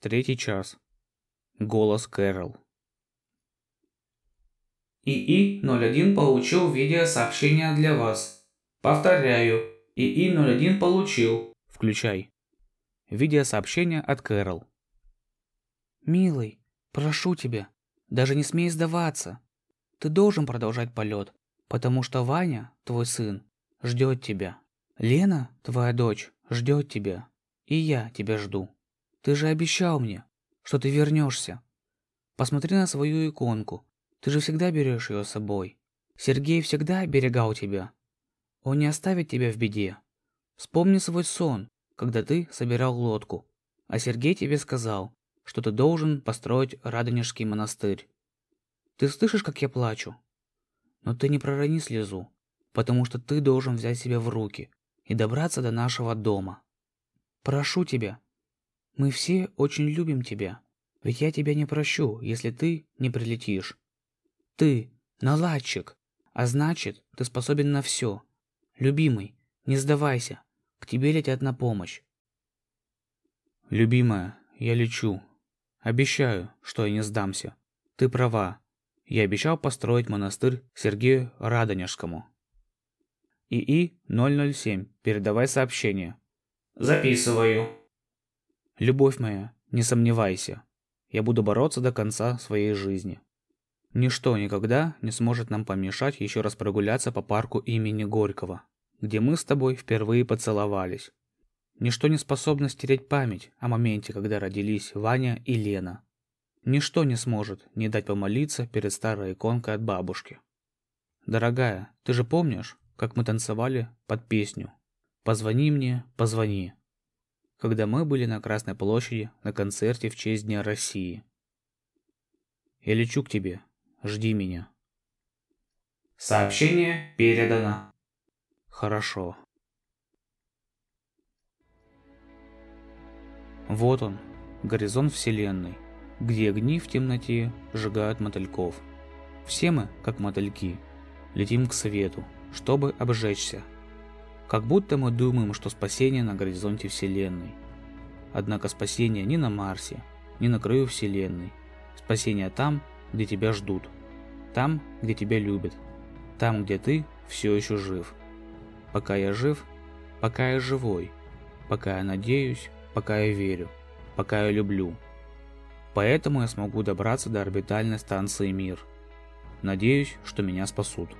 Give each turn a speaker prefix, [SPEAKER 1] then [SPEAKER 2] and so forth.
[SPEAKER 1] Третий час. Голос Кэрол.
[SPEAKER 2] ИИ-01 получил видеосообщение для вас. Повторяю, ИИ-01 получил.
[SPEAKER 1] Включай. Видеосообщение от Кэрол.
[SPEAKER 3] «Милый, прошу тебя, даже не смей сдаваться. Ты должен продолжать полет, потому что Ваня, твой сын, ждет тебя. Лена, твоя дочь, ждет тебя. И я тебя жду. Ты же обещал мне, что ты вернешься. Посмотри на свою иконку. Ты же всегда берешь ее с собой. Сергей всегда оберегал тебя. Он не оставит тебя в беде. Вспомни свой сон, когда ты собирал лодку, а Сергей тебе сказал, что ты должен построить Радонежский монастырь. Ты слышишь, как я плачу? Но ты не пророни слезу, потому что ты должен взять себя в руки и добраться до нашего дома. Прошу тебя. Мы все очень любим тебя, ведь я тебя не прощу, если ты не прилетишь. Ты наладчик, а значит, ты способен на все. Любимый, не сдавайся. К тебе летят на помощь.
[SPEAKER 1] Любимая, я лечу. Обещаю, что я не сдамся. Ты права. Я обещал построить монастырь Сергею Радонежскому. ИИ-007, передавай сообщение.
[SPEAKER 2] Записываю.
[SPEAKER 1] Любовь моя, не сомневайся. Я буду бороться до конца своей жизни. Ничто никогда не сможет нам помешать еще раз прогуляться по парку имени Горького где мы с тобой впервые поцеловались. Ничто не способно стереть память о моменте, когда родились Ваня и Лена. Ничто не сможет не дать помолиться перед старой иконкой от бабушки. Дорогая, ты же помнишь, как мы танцевали под песню «Позвони мне, позвони», когда мы были на Красной площади на концерте в честь Дня России. Я лечу к тебе, жди меня.
[SPEAKER 2] Сообщение передано.
[SPEAKER 1] Хорошо. Вот он, горизонт Вселенной, где огни в темноте сжигают мотыльков. Все мы, как мотыльки, летим к свету, чтобы обжечься. Как будто мы думаем, что спасение на горизонте Вселенной. Однако спасение не на Марсе, не на краю Вселенной. Спасение там, где тебя ждут. Там, где тебя любят. Там, где ты все еще жив. Пока я жив, пока я живой, пока я надеюсь, пока я верю, пока я люблю. Поэтому я смогу добраться до орбитальной станции Мир. Надеюсь, что меня спасут.